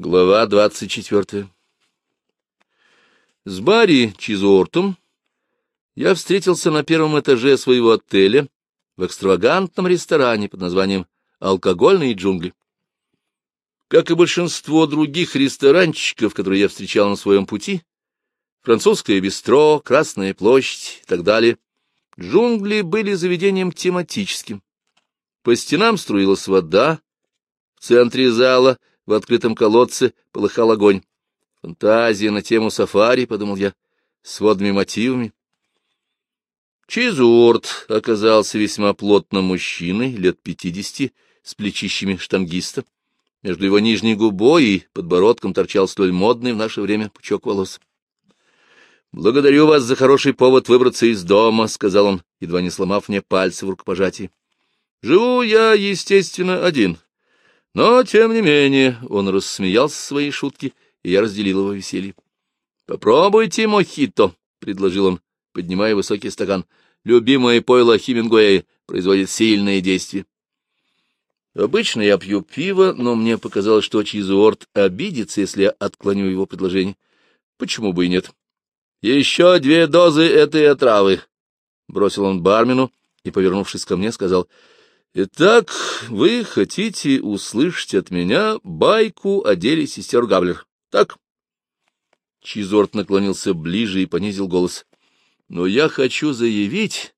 Глава двадцать четвертая С Барри Чизортом я встретился на первом этаже своего отеля в экстравагантном ресторане под названием «Алкогольные джунгли». Как и большинство других ресторанчиков, которые я встречал на своем пути, французское бистро, Красная площадь и так далее, джунгли были заведением тематическим. По стенам струилась вода, в центре зала в открытом колодце полыхал огонь. Фантазия на тему сафари, — подумал я, — с водными мотивами. Чизурт оказался весьма плотным мужчиной, лет пятидесяти, с плечищами штангиста. Между его нижней губой и подбородком торчал столь модный в наше время пучок волос. — Благодарю вас за хороший повод выбраться из дома, — сказал он, едва не сломав мне пальцы в рукопожатии. — Живу я, естественно, один, но, тем не менее, он рассмеялся своей шутки, и я разделил его веселье. — Попробуйте мохито, — предложил он, поднимая высокий стакан. — Любимое пойло Хемингуэя производит сильное действие. Обычно я пью пиво, но мне показалось, что Чизуорт обидится, если я отклоню его предложение. Почему бы и нет? — Еще две дозы этой отравы, — бросил он бармену и, повернувшись ко мне, сказал, — Итак, вы хотите услышать от меня байку о деле сестер Габлер, так? Чизорт наклонился ближе и понизил голос. Но я хочу заявить,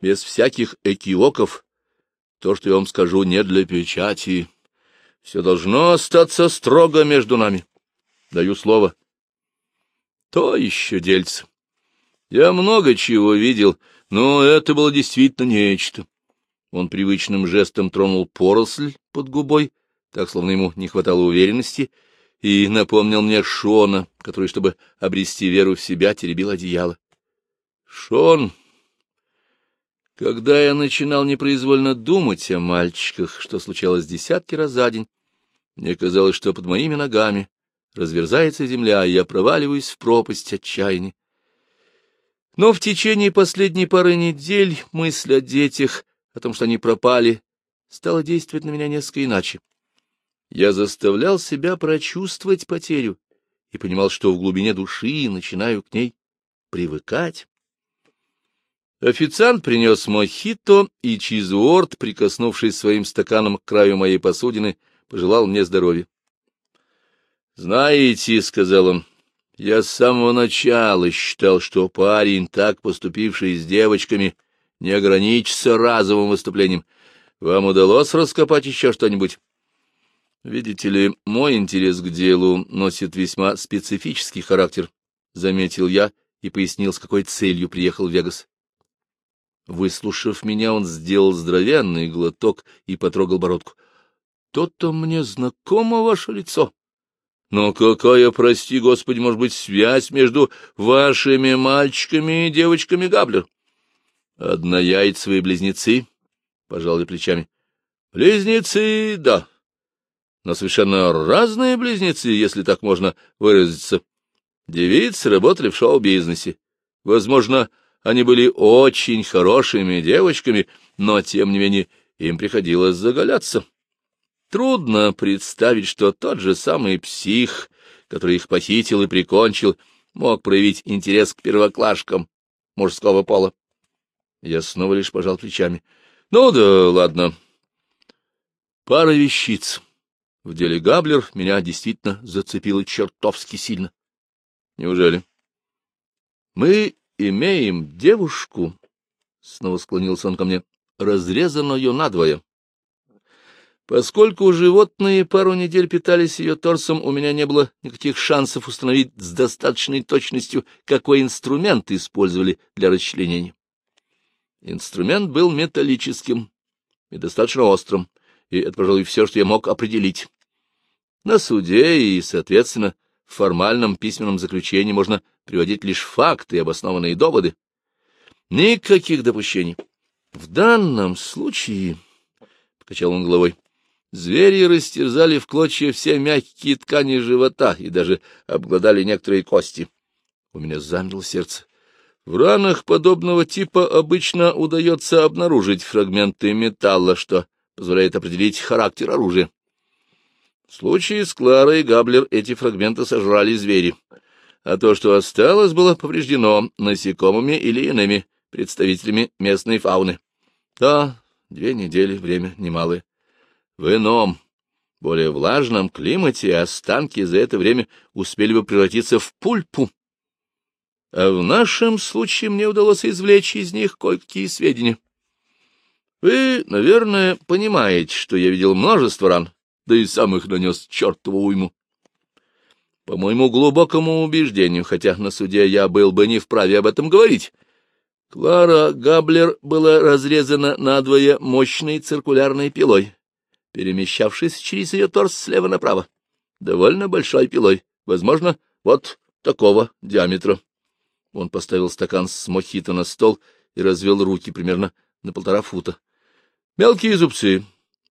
без всяких экиоков, то, что я вам скажу, не для печати. Все должно остаться строго между нами. Даю слово. То еще дельце. Я много чего видел, но это было действительно нечто. Он привычным жестом тронул поросль под губой, так, словно ему не хватало уверенности, и напомнил мне Шона, который, чтобы обрести веру в себя, теребил одеяло. Шон, когда я начинал непроизвольно думать о мальчиках, что случалось десятки раз за день, мне казалось, что под моими ногами разверзается земля, и я проваливаюсь в пропасть отчаяния. Но в течение последней пары недель мысль о детях о том, что они пропали, стало действовать на меня несколько иначе. Я заставлял себя прочувствовать потерю и понимал, что в глубине души начинаю к ней привыкать. Официант принес мохито, и Чизуорт, прикоснувшись своим стаканом к краю моей посудины, пожелал мне здоровья. — Знаете, — сказал он, — я с самого начала считал, что парень, так поступивший с девочками, не ограничься разовым выступлением. Вам удалось раскопать еще что-нибудь? Видите ли, мой интерес к делу носит весьма специфический характер, — заметил я и пояснил, с какой целью приехал в Вегас. Выслушав меня, он сделал здоровенный глоток и потрогал бородку. — То-то мне знакомо ваше лицо. Но какая, прости господи, может быть связь между вашими мальчиками и девочками Габлер? Однояйцевые близнецы, — пожал плечами. — Близнецы, да. Но совершенно разные близнецы, если так можно выразиться. Девицы работали в шоу-бизнесе. Возможно, они были очень хорошими девочками, но, тем не менее, им приходилось заголяться. Трудно представить, что тот же самый псих, который их похитил и прикончил, мог проявить интерес к первоклашкам мужского пола. Я снова лишь пожал плечами. Ну да ладно. Пара вещиц. В деле Габлер меня действительно зацепило чертовски сильно. Неужели? Мы имеем девушку, снова склонился он ко мне, разрезанную надвое. Поскольку животные пару недель питались ее торсом, у меня не было никаких шансов установить с достаточной точностью, какой инструмент использовали для расчленения. Инструмент был металлическим и достаточно острым, и это, пожалуй, все, что я мог определить. На суде и, соответственно, в формальном письменном заключении можно приводить лишь факты и обоснованные доводы. Никаких допущений. В данном случае, — покачал он головой, — звери растерзали в клочья все мягкие ткани живота и даже обглодали некоторые кости. У меня замерло сердце. В ранах подобного типа обычно удается обнаружить фрагменты металла, что позволяет определить характер оружия. В случае с Кларой Габлер эти фрагменты сожрали звери, а то, что осталось, было повреждено насекомыми или иными представителями местной фауны. Да, две недели, время немалое. В ином, более влажном климате останки за это время успели бы превратиться в пульпу. А в нашем случае мне удалось извлечь из них кое-какие сведения. Вы, наверное, понимаете, что я видел множество ран, да и сам их нанес чертову уйму. По моему глубокому убеждению, хотя на суде я был бы не вправе об этом говорить, Клара Габлер была разрезана надвое мощной циркулярной пилой, перемещавшись через ее торс слева направо, довольно большой пилой, возможно, вот такого диаметра. Он поставил стакан с мохито на стол и развел руки примерно на полтора фута. Мелкие зубцы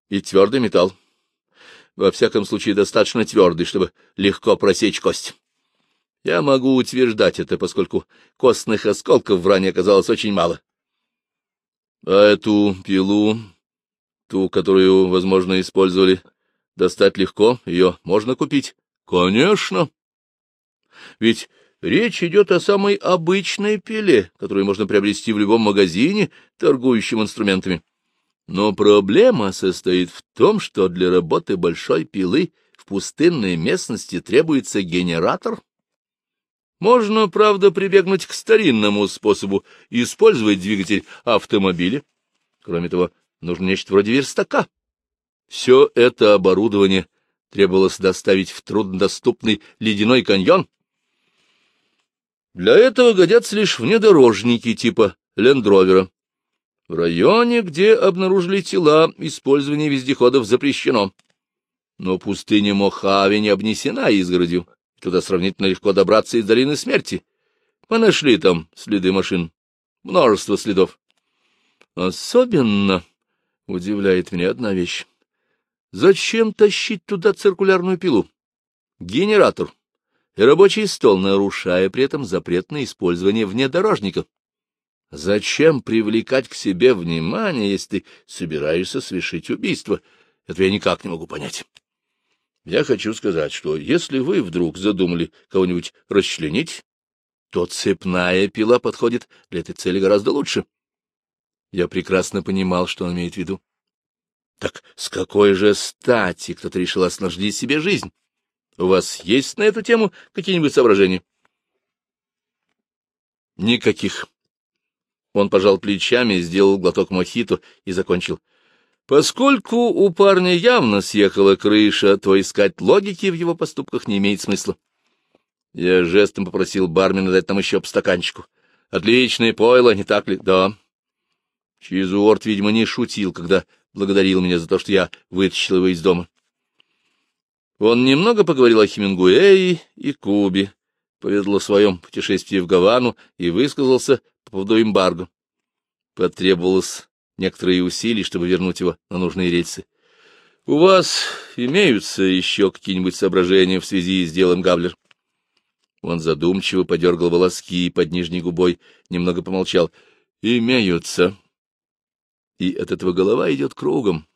и твердый металл. Во всяком случае, достаточно твердый, чтобы легко просечь кость. Я могу утверждать это, поскольку костных осколков в ране оказалось очень мало. А эту пилу, ту, которую, возможно, использовали, достать легко, ее можно купить? Конечно. Ведь речь идет о самой обычной пиле, которую можно приобрести в любом магазине, торгующем инструментами. Но проблема состоит в том, что для работы большой пилы в пустынной местности требуется генератор. Можно, правда, прибегнуть к старинному способу использовать двигатель автомобиля. Кроме того, нужно нечто вроде верстака. Все это оборудование требовалось доставить в труднодоступный ледяной каньон. Для этого годятся лишь внедорожники типа лендровера. В районе, где обнаружили тела, использование вездеходов запрещено. Но пустыня Мохави не обнесена изгородью. Туда сравнительно легко добраться из долины смерти. Мы нашли там следы машин. Множество следов. Особенно удивляет меня одна вещь. Зачем тащить туда циркулярную пилу? Генератор и рабочий стол, нарушая при этом запрет на использование внедорожников. Зачем привлекать к себе внимание, если ты собираешься совершить убийство? Это я никак не могу понять. Я хочу сказать, что если вы вдруг задумали кого-нибудь расчленить, то цепная пила подходит для этой цели гораздо лучше. Я прекрасно понимал, что он имеет в виду. Так с какой же стати кто-то решил осложнить себе жизнь? У вас есть на эту тему какие-нибудь соображения? Никаких. Он пожал плечами, сделал глоток мохито и закончил. Поскольку у парня явно съехала крыша, то искать логики в его поступках не имеет смысла. Я жестом попросил бармена дать нам еще по стаканчику. Отличное пойло, не так ли? Да. Чизуорт, видимо, не шутил, когда благодарил меня за то, что я вытащил его из дома. Он немного поговорил о Хемингуэе и Кубе, поведал о своем путешествии в Гавану и высказался по поводу эмбарго. Потребовалось некоторые усилия, чтобы вернуть его на нужные рельсы. — У вас имеются еще какие-нибудь соображения в связи с делом Габлер? Он задумчиво подергал волоски под нижней губой, немного помолчал. — Имеются. И от этого голова идет кругом.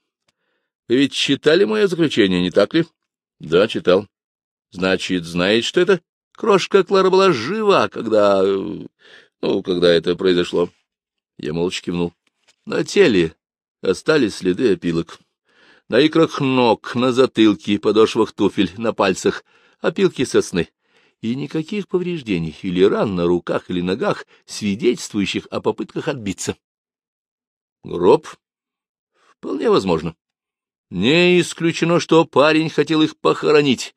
Вы ведь читали мое заключение, не так ли? — Да, читал. — Значит, знаете, что это Крошка Клара была жива, когда... Ну, когда это произошло. Я молча кивнул. На теле остались следы опилок. На икрах ног, на затылке, подошвах туфель, на пальцах опилки сосны. И никаких повреждений или ран на руках или ногах, свидетельствующих о попытках отбиться. Гроб? Вполне возможно. Не исключено, что парень хотел их похоронить,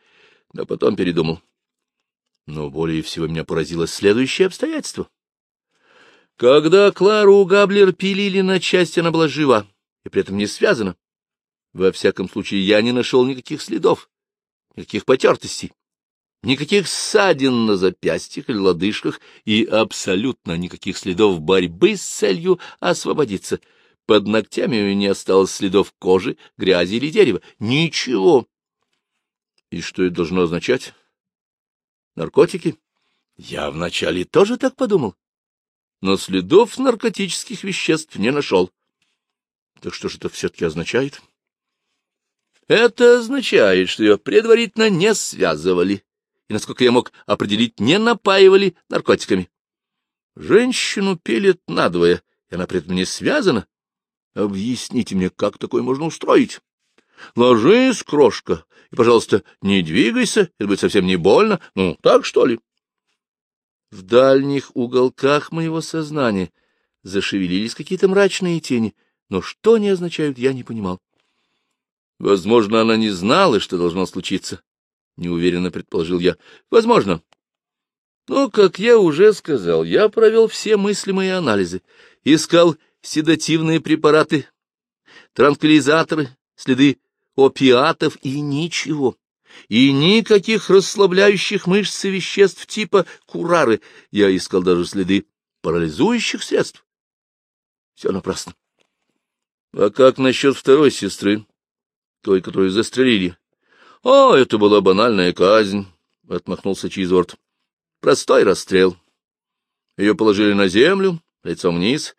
но потом передумал. Но более всего меня поразило следующее обстоятельство. Когда Клару Габлер пилили на части, она была жива и при этом не связана. Во всяком случае, я не нашел никаких следов, никаких потертостей, никаких ссадин на запястьях или лодыжках и абсолютно никаких следов борьбы с целью освободиться. Под ногтями у нее не осталось следов кожи, грязи или дерева. Ничего. И что это должно означать? Наркотики? Я вначале тоже так подумал. Но следов наркотических веществ не нашел. Так что же это все-таки означает? Это означает, что ее предварительно не связывали, и, насколько я мог определить, не напаивали наркотиками. Женщину пилят надвое, и она при этом не связана. Объясните мне, как такое можно устроить? Ложись, крошка, и, пожалуйста, не двигайся, это будет совсем не больно. Ну, так что ли? В дальних уголках моего сознания зашевелились какие-то мрачные тени, но что они означают, я не понимал. Возможно, она не знала, что должно случиться, — неуверенно предположил я. Возможно. Но, как я уже сказал, я провел все мыслимые анализы, искал седативные препараты, транквилизаторы, следы опиатов и ничего. И никаких расслабляющих мышцы веществ типа курары. Я искал даже следы парализующих средств. Все напрасно. А как насчет второй сестры, той, которую застрелили? — О, это была банальная казнь, — отмахнулся Чизорт. — Простой расстрел. Ее положили на землю, лицом вниз,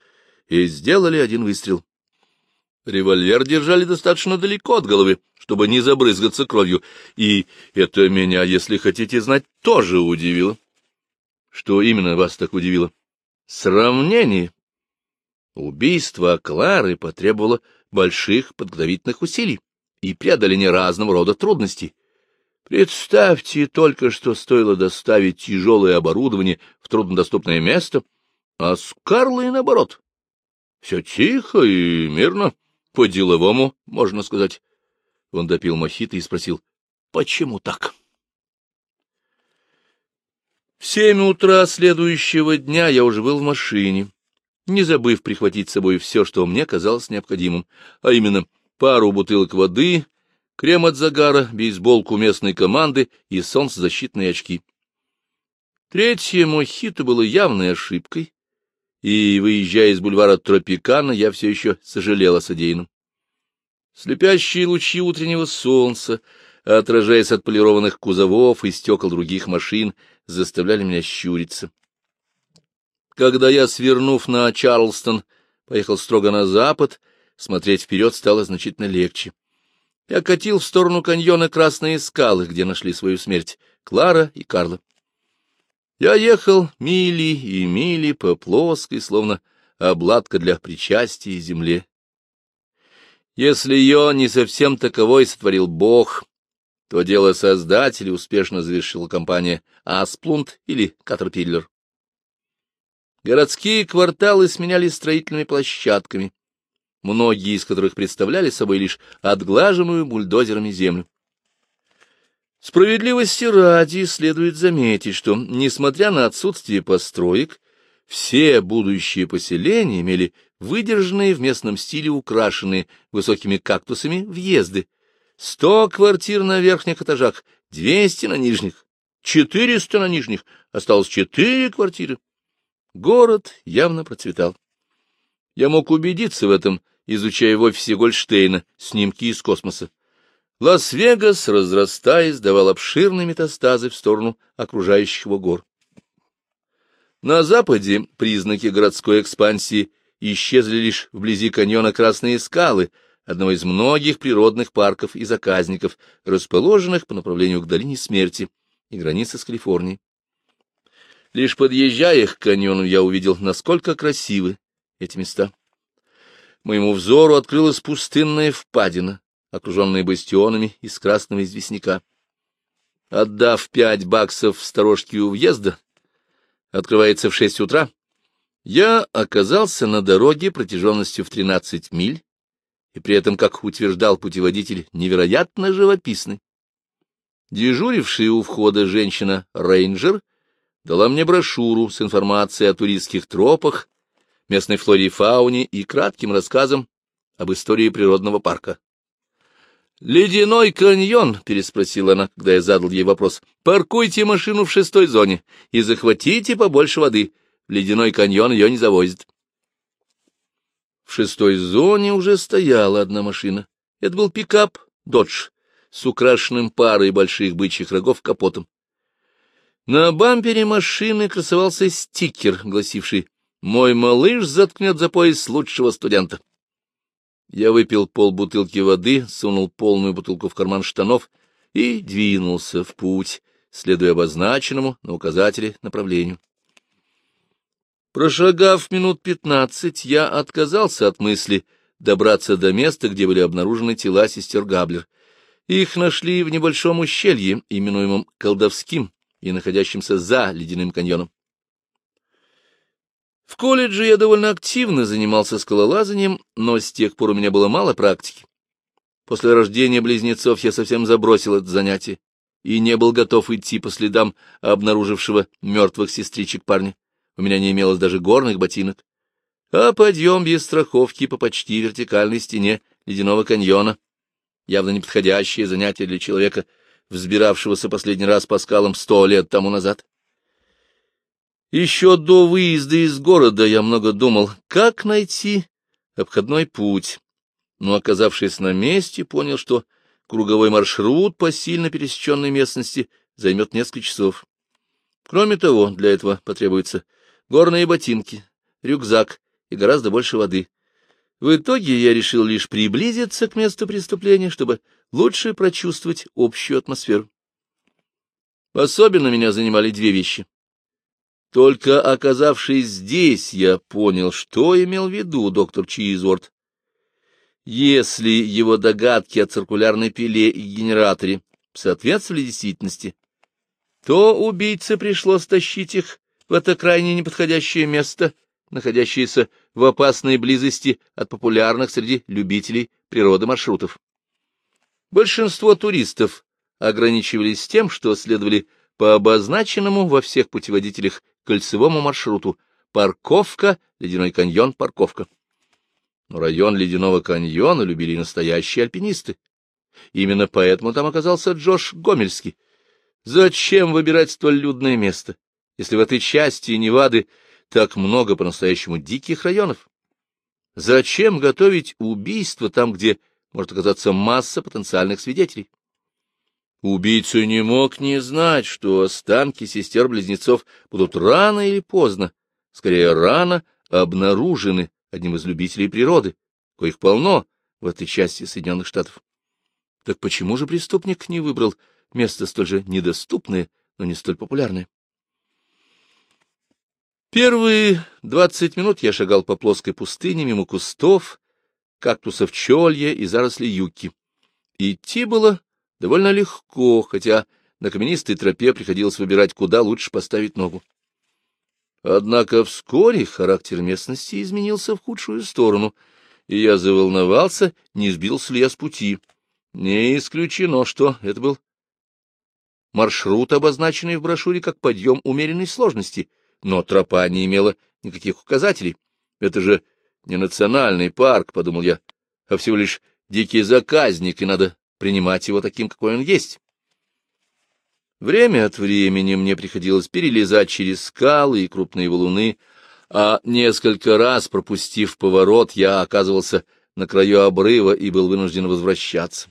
и сделали один выстрел. Револьвер держали достаточно далеко от головы, чтобы не забрызгаться кровью, и это меня, если хотите знать, тоже удивило. Что именно вас так удивило? Сравнение. Убийство Клары потребовало больших подготовительных усилий и преодоления разного рода трудностей. Представьте только, что стоило доставить тяжелое оборудование в труднодоступное место, а с Карлой наоборот. Все тихо и мирно. По-деловому, можно сказать. Он допил мохито и спросил, почему так? В семь утра следующего дня я уже был в машине, не забыв прихватить с собой все, что мне казалось необходимым, а именно пару бутылок воды, крем от загара, бейсболку местной команды и солнцезащитные очки. Третье мохито было явной ошибкой, и, выезжая из бульвара Тропикана, я все еще сожалел о содеянном. Слепящие лучи утреннего солнца, отражаясь от полированных кузовов и стекол других машин, заставляли меня щуриться. Когда я, свернув на Чарлстон, поехал строго на запад, смотреть вперед стало значительно легче. Я катил в сторону каньона Красные скалы, где нашли свою смерть Клара и Карла. Я ехал мили и мили по плоской, словно обладка для причастия земле. Если ее не совсем таковой сотворил Бог, то дело создателя успешно завершила компания Асплунд или Катерпиллер. Городские кварталы сменялись строительными площадками, многие из которых представляли собой лишь отглаженную бульдозерами землю. Справедливости ради следует заметить, что, несмотря на отсутствие построек, все будущие поселения имели выдержанные в местном стиле украшенные высокими кактусами въезды. Сто квартир на верхних этажах, двести на нижних, четыреста на нижних, осталось четыре квартиры. Город явно процветал. Я мог убедиться в этом, изучая в офисе Гольштейна снимки из космоса. Лас-Вегас, разрастаясь, давал обширные метастазы в сторону окружающих его гор. На западе признаки городской экспансии исчезли лишь вблизи каньона Красные скалы, одного из многих природных парков и заказников, расположенных по направлению к долине смерти и границе с Калифорнией. Лишь подъезжая к каньону, я увидел, насколько красивы эти места. Моему взору открылась пустынная впадина, окруженные бастионами из красного известняка. Отдав пять баксов в сторожке у въезда, открывается в шесть утра, я оказался на дороге протяженностью в тринадцать миль, и при этом, как утверждал путеводитель, невероятно живописный. Дежурившая у входа женщина-рейнджер дала мне брошюру с информацией о туристских тропах, местной флоре и фауне и кратким рассказом об истории природного парка. «Ледяной каньон?» — переспросила она, когда я задал ей вопрос. «Паркуйте машину в шестой зоне и захватите побольше воды. В ледяной каньон ее не завозят». В шестой зоне уже стояла одна машина. Это был пикап «Додж» с украшенным парой больших бычьих рогов капотом. На бампере машины красовался стикер, гласивший «Мой малыш заткнет за пояс лучшего студента». Я выпил полбутылки воды, сунул полную бутылку в карман штанов и двинулся в путь, следуя обозначенному на указателе направлению. Прошагав минут пятнадцать, я отказался от мысли добраться до места, где были обнаружены тела сестер Габлер. Их нашли в небольшом ущелье, именуемом Колдовским и находящимся за ледяным каньоном. В колледже я довольно активно занимался скалолазанием, но с тех пор у меня было мало практики. После рождения близнецов я совсем забросил это занятие и не был готов идти по следам обнаружившего мертвых сестричек парня. У меня не имелось даже горных ботинок. А подъем без страховки по почти вертикальной стене ледяного каньона — явно неподходящее занятие для человека, взбиравшегося последний раз по скалам сто лет тому назад. Еще до выезда из города я много думал, как найти обходной путь, но, оказавшись на месте, понял, что круговой маршрут по сильно пересеченной местности займет несколько часов. Кроме того, для этого потребуются горные ботинки, рюкзак и гораздо больше воды. В итоге я решил лишь приблизиться к месту преступления, чтобы лучше прочувствовать общую атмосферу. Особенно меня занимали две вещи. Только оказавшись здесь, я понял, что имел в виду доктор Чизворд. Если его догадки о циркулярной пиле и генераторе соответствовали действительности, то убийце пришлось тащить их в это крайне неподходящее место, находящееся в опасной близости от популярных среди любителей природы маршрутов. Большинство туристов ограничивались тем, что следовали по обозначенному во всех путеводителях кольцевому маршруту парковка, ледяной каньон, парковка. Но район ледяного каньона любили настоящие альпинисты. Именно поэтому там оказался Джош Гомельский. Зачем выбирать столь людное место, если в этой части Невады так много по-настоящему диких районов? Зачем готовить убийство там, где может оказаться масса потенциальных свидетелей? Убийца не мог не знать, что останки сестер-близнецов будут рано или поздно, скорее рано, обнаружены одним из любителей природы, коих полно в этой части Соединенных Штатов. Так почему же преступник не выбрал место столь же недоступное, но не столь популярное? Первые двадцать минут я шагал по плоской пустыне мимо кустов, кактусов чолья и зарослей юки. Идти было довольно легко, хотя на каменистой тропе приходилось выбирать, куда лучше поставить ногу. Однако вскоре характер местности изменился в худшую сторону, и я заволновался, не сбился ли я с пути. Не исключено, что это был маршрут, обозначенный в брошюре как подъем умеренной сложности, но тропа не имела никаких указателей. Это же не национальный парк, — подумал я, — а всего лишь дикий заказник, и надо принимать его таким, какой он есть. Время от времени мне приходилось перелезать через скалы и крупные валуны, а несколько раз, пропустив поворот, я оказывался на краю обрыва и был вынужден возвращаться.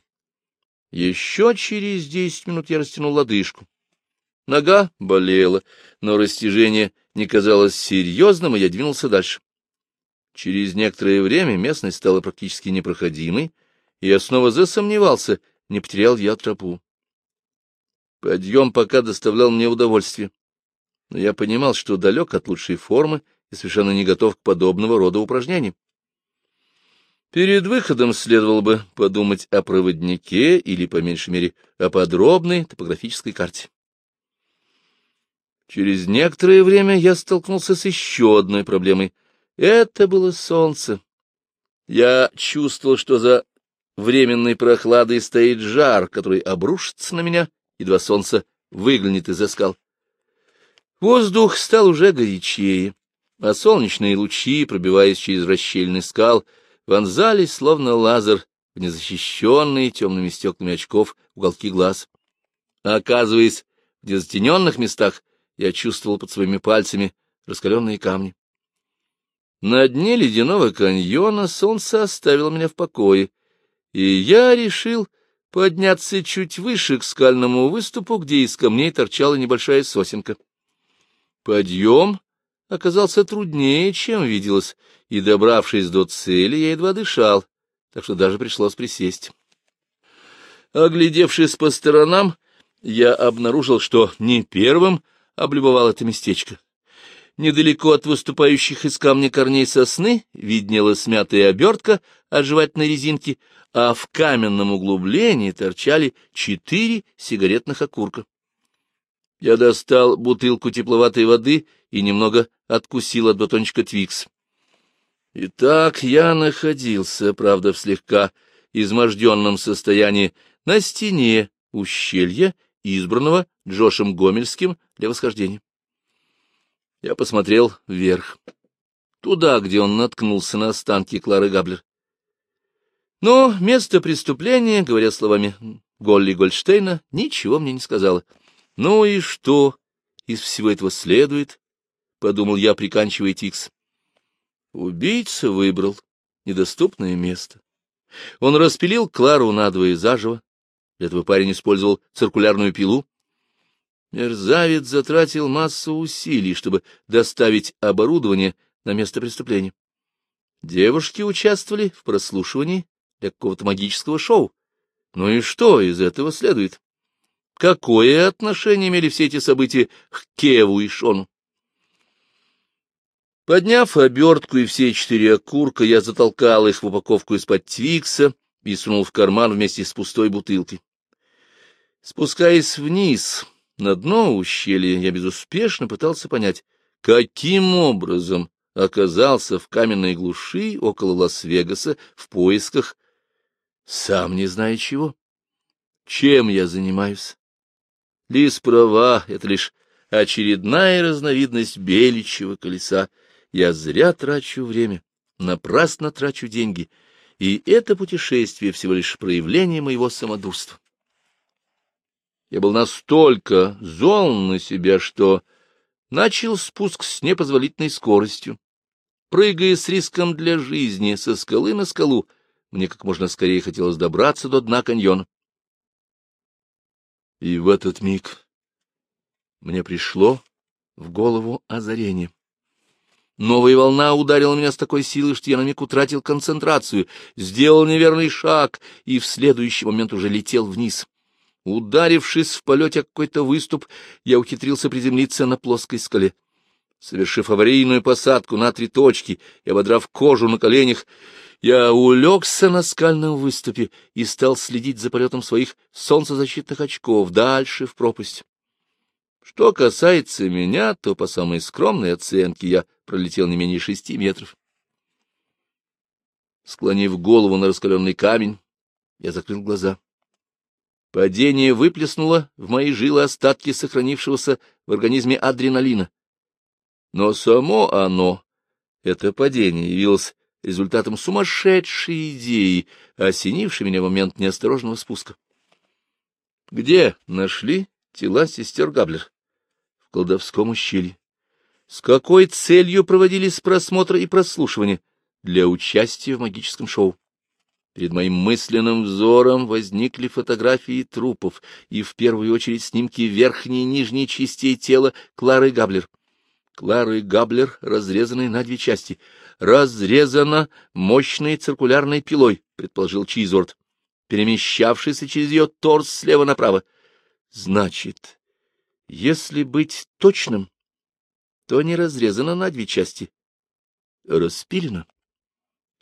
Еще через десять минут я растянул лодыжку. Нога болела, но растяжение не казалось серьезным, и я двинулся дальше. Через некоторое время местность стала практически непроходимой, и я снова засомневался, не потерял я тропу. Подъем пока доставлял мне удовольствие, но я понимал, что далек от лучшей формы и совершенно не готов к подобного рода упражнениям. Перед выходом следовало бы подумать о проводнике или, по меньшей мере, о подробной топографической карте. Через некоторое время я столкнулся с еще одной проблемой. Это было солнце. Я чувствовал, что за временной прохладой стоит жар, который обрушится на меня, едва солнце выглянет из-за скал. Воздух стал уже горячее, а солнечные лучи, пробиваясь через расщельный скал, вонзались, словно лазер, в незащищенные темными стеклами очков уголки глаз. А оказываясь в незатененных местах, я чувствовал под своими пальцами раскаленные камни. На дне ледяного каньона солнце оставило меня в покое, и я решил подняться чуть выше к скальному выступу, где из камней торчала небольшая сосенка. Подъем оказался труднее, чем виделось, и, добравшись до цели, я едва дышал, так что даже пришлось присесть. Оглядевшись по сторонам, я обнаружил, что не первым облюбовал это местечко. Недалеко от выступающих из камня корней сосны виднелась смятая обертка от жевательной резинки, а в каменном углублении торчали четыре сигаретных окурка. Я достал бутылку тепловатой воды и немного откусил от батончика Твикс. Итак, я находился, правда, в слегка изможденном состоянии, на стене ущелья, избранного Джошем Гомельским для восхождения. Я посмотрел вверх, туда, где он наткнулся на останки Клары Габлер. Но место преступления, говоря словами Голли Гольдштейна, ничего мне не сказала. Ну и что из всего этого следует? — подумал я, приканчивая Тикс. Убийца выбрал недоступное место. Он распилил Клару надвое заживо. Для этого парень использовал циркулярную пилу. Мерзавец затратил массу усилий, чтобы доставить оборудование на место преступления. Девушки участвовали в прослушивании для какого-то магического шоу. Ну и что из этого следует? Какое отношение имели все эти события к Кеву и Шону? Подняв обертку и все четыре окурка, я затолкал их в упаковку из-под Твикса и сунул в карман вместе с пустой бутылкой. Спускаясь вниз, на дно ущелья, я безуспешно пытался понять, каким образом оказался в каменной глуши около Лас-Вегаса в поисках, сам не зная чего. Чем я занимаюсь? Лис права, это лишь очередная разновидность беличьего колеса. Я зря трачу время, напрасно трачу деньги, и это путешествие всего лишь проявление моего самодурства. Я был настолько зол на себя, что начал спуск с непозволительной скоростью. Прыгая с риском для жизни со скалы на скалу, мне как можно скорее хотелось добраться до дна каньона. И в этот миг мне пришло в голову озарение. Новая волна ударила меня с такой силой, что я на миг утратил концентрацию, сделал неверный шаг и в следующий момент уже летел вниз. Ударившись в полете какой-то выступ, я ухитрился приземлиться на плоской скале. Совершив аварийную посадку на три точки и ободрав кожу на коленях, я улегся на скальном выступе и стал следить за полетом своих солнцезащитных очков дальше в пропасть. Что касается меня, то по самой скромной оценке я пролетел не менее шести метров. Склонив голову на раскаленный камень, я закрыл глаза. Падение выплеснуло в мои жилы остатки сохранившегося в организме адреналина. Но само оно, это падение, явилось результатом сумасшедшей идеи, осенившей меня в момент неосторожного спуска. Где нашли тела сестер Габлер? В колдовском ущелье. С какой целью проводились просмотры и прослушивания? Для участия в магическом шоу. Перед моим мысленным взором возникли фотографии трупов и, в первую очередь, снимки верхней и нижней частей тела Клары Габлер. Клары Габлер, разрезанной на две части. Разрезана мощной циркулярной пилой, предположил Чизорд, перемещавшийся через ее торс слева направо. Значит, если быть точным, то не разрезана на две части, распилена.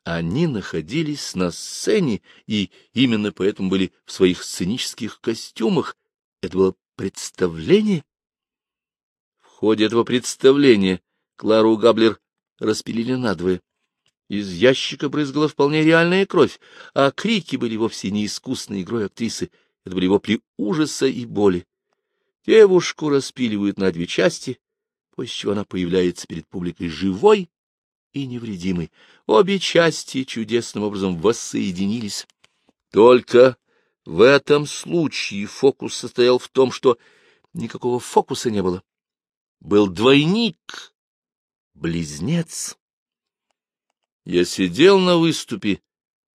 Они находились на сцене, и именно поэтому были в своих сценических костюмах. Это было представление. В ходе этого представления Клару Габлер распилили надвое. Из ящика брызгала вполне реальная кровь, а крики были вовсе не искусной игрой актрисы. Это были вопли ужаса и боли. Девушку распиливают на две части, после чего она появляется перед публикой живой и невредимый. Обе части чудесным образом воссоединились. Только в этом случае фокус состоял в том, что никакого фокуса не было. Был двойник, близнец. Я сидел на выступе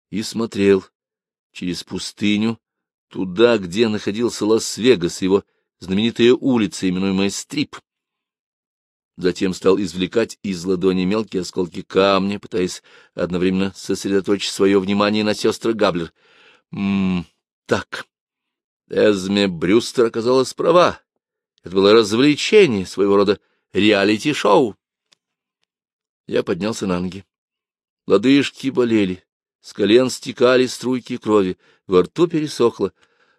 и смотрел через пустыню туда, где находился Лас-Вегас, его знаменитая улица, именуемая Стрип. Затем стал извлекать из ладони мелкие осколки камня, пытаясь одновременно сосредоточить свое внимание на сестрах Габлер. Ммм, так. Эзме Брюстер оказалась права. Это было развлечение, своего рода реалити-шоу. Я поднялся на ноги. Лодыжки болели, с колен стекали струйки крови, во рту пересохло,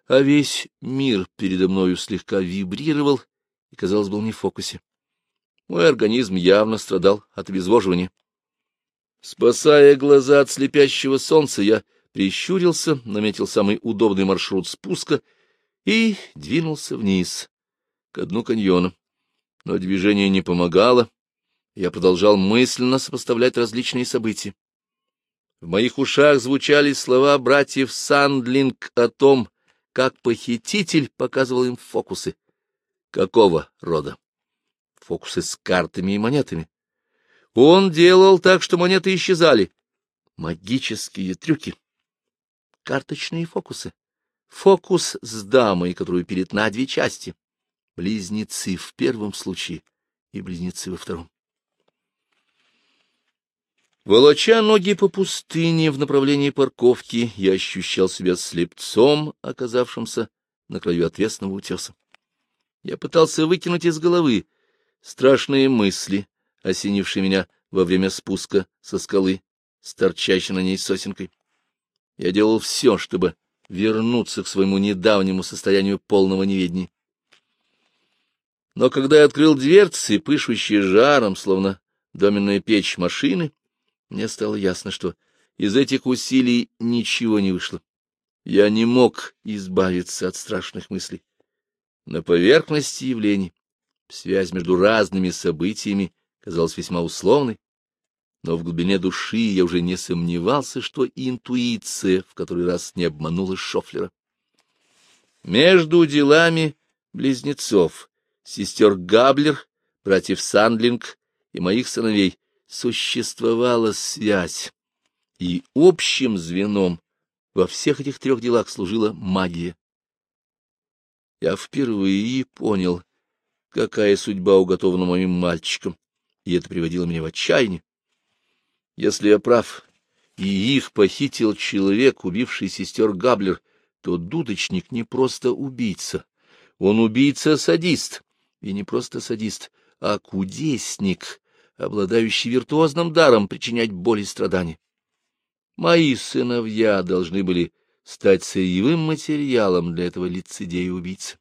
а весь мир передо мною слегка вибрировал и, казалось, был не в фокусе. Мой организм явно страдал от обезвоживания. Спасая глаза от слепящего солнца, я прищурился, наметил самый удобный маршрут спуска и двинулся вниз, к дну каньона. Но движение не помогало, я продолжал мысленно сопоставлять различные события. В моих ушах звучали слова братьев Сандлинг о том, как похититель показывал им фокусы. Какого рода? Фокусы с картами и монетами. Он делал так, что монеты исчезали. Магические трюки. Карточные фокусы. Фокус с дамой, которую пилит на две части. Близнецы в первом случае и близнецы во втором. Волоча ноги по пустыне в направлении парковки, я ощущал себя слепцом, оказавшимся на краю отвесного утеса. Я пытался выкинуть из головы страшные мысли, осенившие меня во время спуска со скалы, с торчащей на ней сосенкой. Я делал все, чтобы вернуться к своему недавнему состоянию полного неведения. Но когда я открыл дверцы, пышущие жаром, словно доменная печь машины, мне стало ясно, что из этих усилий ничего не вышло. Я не мог избавиться от страшных мыслей. На поверхности явлений связь между разными событиями казалась весьма условной, но в глубине души я уже не сомневался, что интуиция в который раз не обманула Шофлера. Между делами близнецов, сестер Габлер, братьев Сандлинг и моих сыновей существовала связь, и общим звеном во всех этих трех делах служила магия. Я впервые понял, какая судьба уготована моим мальчикам, и это приводило меня в отчаяние. Если я прав, и их похитил человек, убивший сестер Габлер, то дудочник не просто убийца, он убийца-садист, и не просто садист, а кудесник, обладающий виртуозным даром причинять боль и страдания. Мои сыновья должны были стать сырьевым материалом для этого лицедея-убийцы.